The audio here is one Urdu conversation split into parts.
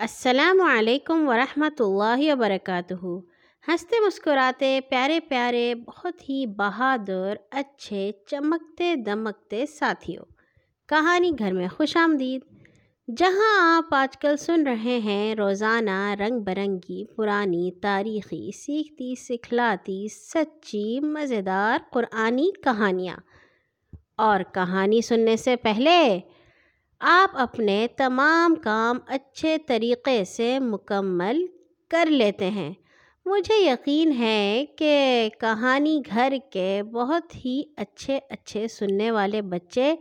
السلام علیکم ورحمۃ اللہ وبرکاتہ۔ ہنستے مسکراتے، پیارے پیارے، بہت ہی بہادر، اچھے، چمکتے، دمکتے ساتھیوں۔ کہانی گھر میں خوش آمدید۔ جہاں آپ آج کل سن رہے ہیں، روزانہ رنگ برنگی، پرانی تاریخی، سیکھتی، سکھلاتی، سچی، مزیدار قرآنی کہانیاں۔ اور کہانی سننے سے پہلے آپ اپنے تمام کام اچھے طریقے سے مکمل کر لیتے ہیں۔ مجھے یقین ہے کہ کہانی گھر کے بہت ہی اچھے اچھے سننے والے بچے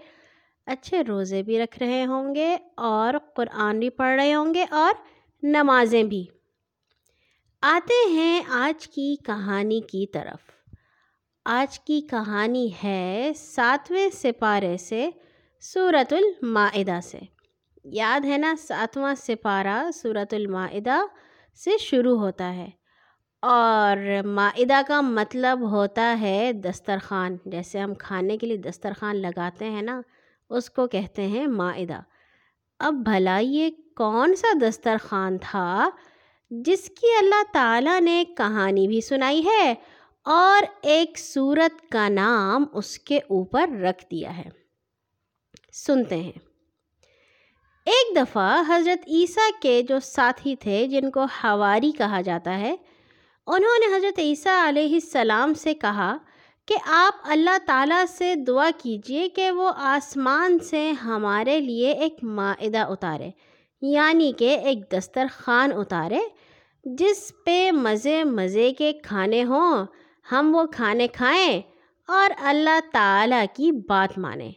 اچھے روزے بھی رکھ رہے ہوں گے اور قرآن بھی پڑھ رہے ہوں گے اور نمازیں بھی۔ آتے ہیں آج کی کہانی کی طرف۔ آج کی کہانی ہے ساتویں سپارے سے صورت المائدہ سے۔ یاد ہے نا، ساتواں سپارہ صورت المائدہ سے شروع ہوتا ہے۔ اور معدہ کا مطلب ہوتا ہے دسترخوان۔ جیسے ہم کھانے کے لیے دسترخوان لگاتے ہیں نا، اس کو کہتے ہیں معدہ اب بھلا یہ کون سا دسترخوان تھا جس کی اللہ تعالیٰ نے کہانی بھی سنائی ہے اور ایک صورت کا نام اس کے اوپر رکھ دیا ہے؟ سنتے ہیں۔ ایک دفعہ حضرت عیسیٰ کے جو ساتھی تھے، جن کو حواری کہا جاتا ہے، انہوں نے حضرت عیسیٰ علیہ السلام سے کہا کہ آپ اللہ تعالیٰ سے دعا کیجیے کہ وہ آسمان سے ہمارے لیے ایک معدہ اتارے یعنی کہ ایک دسترخوان اتارے، جس پہ مزے مزے کے کھانے ہوں، ہم وہ کھانے کھائیں اور اللہ تعالیٰ کی بات مانیں۔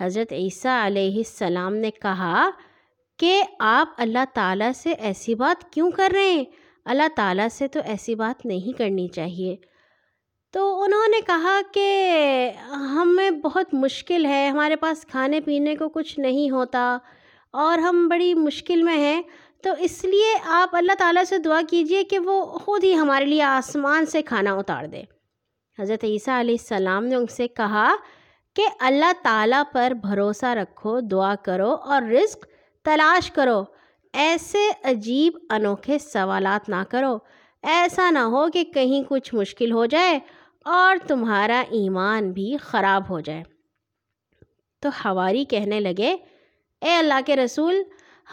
حضرت عیسیٰ علیہ السلام نے کہا کہ آپ اللہ تعالیٰ سے ایسی بات کیوں کر رہے ہیں؟ اللہ تعالیٰ سے تو ایسی بات نہیں کرنی چاہیے۔ تو انہوں نے کہا کہ ہمیں بہت مشکل ہے، ہمارے پاس کھانے پینے کو کچھ نہیں ہوتا اور ہم بڑی مشکل میں ہیں۔ تو اس لیے آپ اللہ تعالیٰ سے دعا کیجیے کہ وہ خود ہی ہمارے لیے آسمان سے کھانا اتار دے۔ حضرت عیسیٰ علیہ السلام نے ان سے کہا کہ اللہ تعالیٰ پر بھروسہ رکھو، دعا کرو اور رزق تلاش کرو۔ ایسے عجیب انوکھے سوالات نہ کرو۔ ایسا نہ ہو کہ کہیں کچھ مشکل ہو جائے اور تمہارا ایمان بھی خراب ہو جائے۔ تو ہواری کہنے لگے، اے اللہ کے رسول،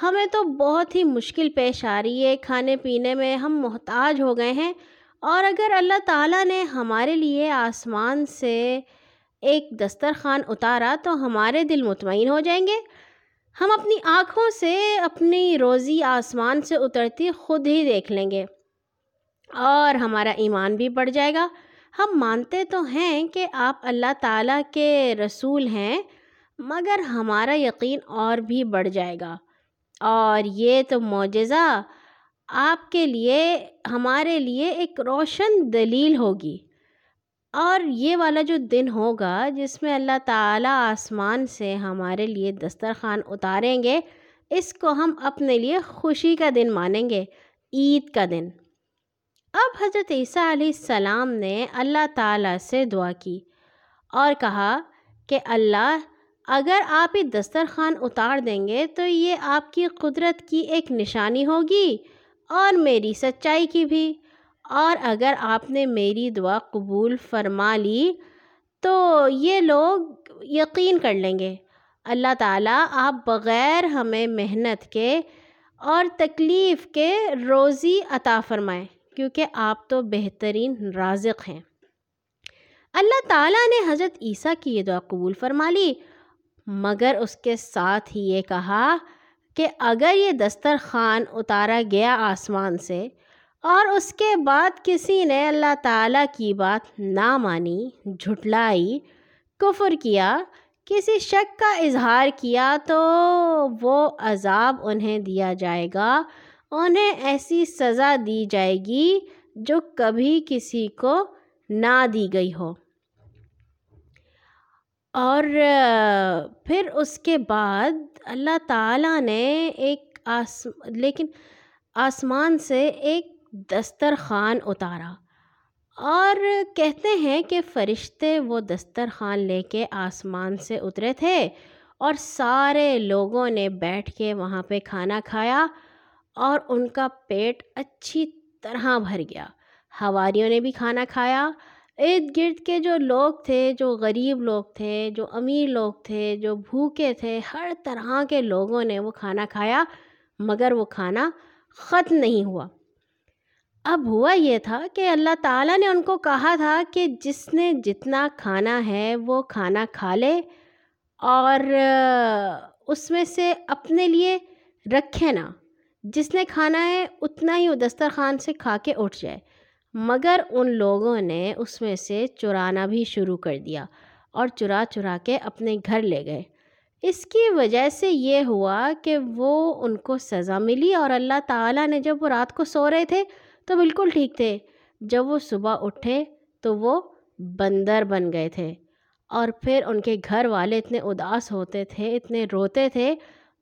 ہمیں تو بہت ہی مشکل پیش آ رہی ہے۔ کھانے پینے میں ہم محتاج ہو گئے ہیں اور اگر اللہ تعالیٰ نے ہمارے لیے آسمان سے ایک دسترخوان اتارا تو ہمارے دل مطمئن ہو جائیں گے۔ ہم اپنی آنکھوں سے اپنی روزی آسمان سے اترتی خود ہی دیکھ لیں گے اور ہمارا ایمان بھی بڑھ جائے گا۔ ہم مانتے تو ہیں کہ آپ اللہ تعالیٰ کے رسول ہیں، مگر ہمارا یقین اور بھی بڑھ جائے گا۔ اور یہ تو معجزہ آپ کے لیے، ہمارے لیے ایک روشن دلیل ہوگی۔ اور یہ والا جو دن ہوگا جس میں اللہ تعالیٰ آسمان سے ہمارے لیے دسترخوان اتاریں گے، اس کو ہم اپنے لیے خوشی کا دن مانیں گے، عید کا دن۔ اب حضرت عیسیٰ علیہ السلام نے اللہ تعالیٰ سے دعا کی اور کہا کہ اللہ، اگر آپ یہ دسترخوان اتار دیں گے تو یہ آپ کی قدرت کی ایک نشانی ہوگی اور میری سچائی کی بھی۔ اور اگر آپ نے میری دعا قبول فرما لی، تو یہ لوگ یقین کر لیں گے۔ اللہ تعالیٰ آپ بغیر ہمیں محنت کے اور تکلیف کے روزی عطا فرمائیں کیونکہ آپ تو بہترین رازق ہیں۔ اللہ تعالیٰ نے حضرت عیسیٰ کی یہ دعا قبول فرما لی، مگر اس کے ساتھ ہی یہ کہا کہ اگر یہ دسترخوان اتارا گیا آسمان سے اور اس کے بعد کسی نے اللہ تعالیٰ کی بات نہ مانی، جھٹلائی، کفر کیا، کسی شک کا اظہار کیا تو وہ عذاب انہیں دیا جائے گا، انہیں ایسی سزا دی جائے گی جو کبھی کسی کو نہ دی گئی ہو۔ اور پھر اس کے بعد اللہ تعالیٰ نے ایک آس، لیکن آسمان سے ایک دسترخوان اتارا۔ اور کہتے ہیں کہ فرشتے وہ دسترخوان لے کے آسمان سے اترے تھے اور سارے لوگوں نے بیٹھ کے وہاں پہ کھانا کھایا اور ان کا پیٹ اچھی طرح بھر گیا۔ ہواریوں نے بھی کھانا کھایا۔ ارد گرد کے جو لوگ تھے، جو غریب لوگ تھے، جو امیر لوگ تھے، جو بھوکے تھے، ہر طرح کے لوگوں نے وہ کھانا کھایا، مگر وہ کھانا ختم نہیں ہوا۔ اب ہوا یہ تھا کہ اللہ تعالیٰ نے ان کو کہا تھا کہ جس نے جتنا کھانا ہے وہ کھانا کھا لے اور اس میں سے اپنے لیے رکھے نا۔ جس نے کھانا ہے اتنا ہی وہ دسترخوان سے کھا کے اٹھ جائے۔ مگر ان لوگوں نے اس میں سے چرانا بھی شروع کر دیا اور چرا چرا کے اپنے گھر لے گئے۔ اس کی وجہ سے یہ ہوا کہ وہ ان کو سزا ملی اور اللہ تعالیٰ نے جب وہ رات کو سو رہے تھے تو بالکل ٹھیک تھے۔ جب وہ صبح اٹھے تو وہ بندر بن گئے تھے۔ اور پھر ان کے گھر والے اتنے اداس ہوتے تھے، اتنے روتے تھے۔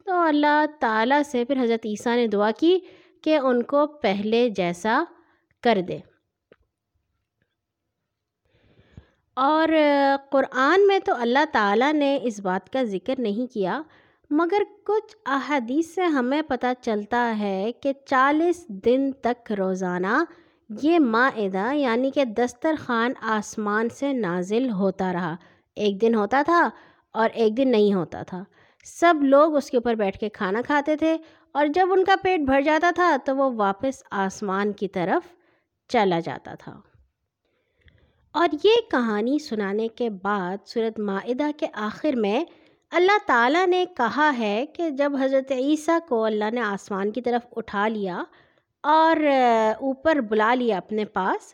تو اللہ تعالیٰ سے پھر حضرت عیسیٰ نے دعا کی کہ ان کو پہلے جیسا کر دے۔ اور قرآن میں تو اللہ تعالیٰ نے اس بات کا ذکر نہیں کیا مگر کچھ احادیث سے ہمیں پتہ چلتا ہے کہ چالیس دن تک روزانہ یہ معدہ یعنی کہ دسترخوان آسمان سے نازل ہوتا رہا۔ ایک دن ہوتا تھا اور ایک دن نہیں ہوتا تھا۔ سب لوگ اس کے اوپر بیٹھ کے کھانا کھاتے تھے اور جب ان کا پیٹ بھر جاتا تھا تو وہ واپس آسمان کی طرف چلا جاتا تھا۔ اور یہ کہانی سنانے کے بعد صورت معدہ کے آخر میں اللہ تعالیٰ نے کہا ہے کہ جب حضرت عیسیٰ کو اللہ نے آسمان کی طرف اٹھا لیا اور اوپر بلا لیا اپنے پاس،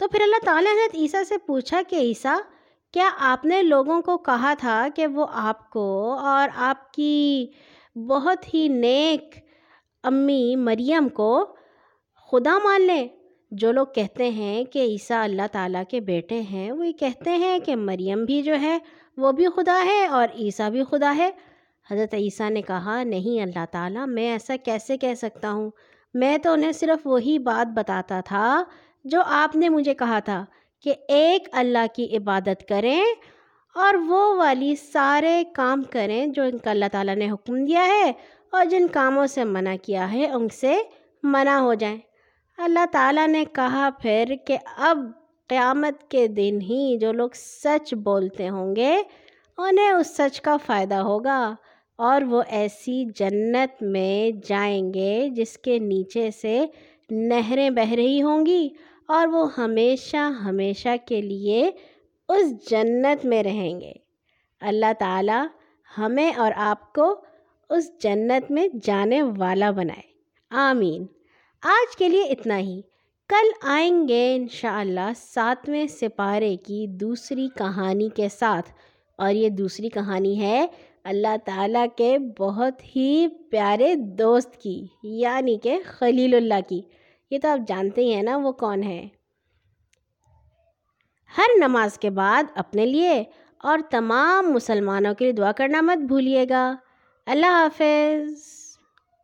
تو پھر اللہ تعالیٰ نے حضرت عیسیٰ سے پوچھا کہ عیسیٰ، کیا آپ نے لوگوں کو کہا تھا کہ وہ آپ کو اور آپ کی بہت ہی نیک امی مریم کو خدا مان لیں؟ جو لوگ کہتے ہیں کہ عیسیٰ اللہ تعالیٰ کے بیٹے ہیں، وہ یہ کہتے ہیں کہ مریم بھی جو ہے وہ بھی خدا ہے اور عیسیٰ بھی خدا ہے۔ حضرت عیسیٰ نے کہا، نہیں اللہ تعالیٰ، میں ایسا کیسے کہہ سکتا ہوں؟ میں تو انہیں صرف وہی بات بتاتا تھا جو آپ نے مجھے کہا تھا کہ ایک اللہ کی عبادت کریں اور وہ والی سارے کام کریں جو ان کا اللہ تعالیٰ نے حکم دیا ہے اور جن کاموں سے منع کیا ہے ان سے منع ہو جائیں۔ اللہ تعالیٰ نے کہا پھر کہ اب قیامت کے دن ہی جو لوگ سچ بولتے ہوں گے، انہیں اس سچ کا فائدہ ہوگا۔ اور وہ ایسی جنت میں جائیں گے جس کے نیچے سے نہریں بہہ رہی ہوں گی۔ اور وہ ہمیشہ ہمیشہ کے لیے اس جنت میں رہیں گے۔ اللہ تعالیٰ ہمیں اور آپ کو اس جنت میں جانے والا بنائے۔ آمین۔ آج کے لیے اتنا ہی۔ کل آئیں گے انشاءاللہ ساتویں سپارے کی دوسری کہانی کے ساتھ۔ اور یہ دوسری کہانی ہے اللہ تعالیٰ کے بہت ہی پیارے دوست کی یعنی کہ خلیل اللہ کی۔ یہ تو آپ جانتے ہی ہیں نا وہ کون ہے۔ ہر نماز کے بعد اپنے لیے اور تمام مسلمانوں کے لیے دعا کرنا مت بھولیے گا۔ اللہ حافظ۔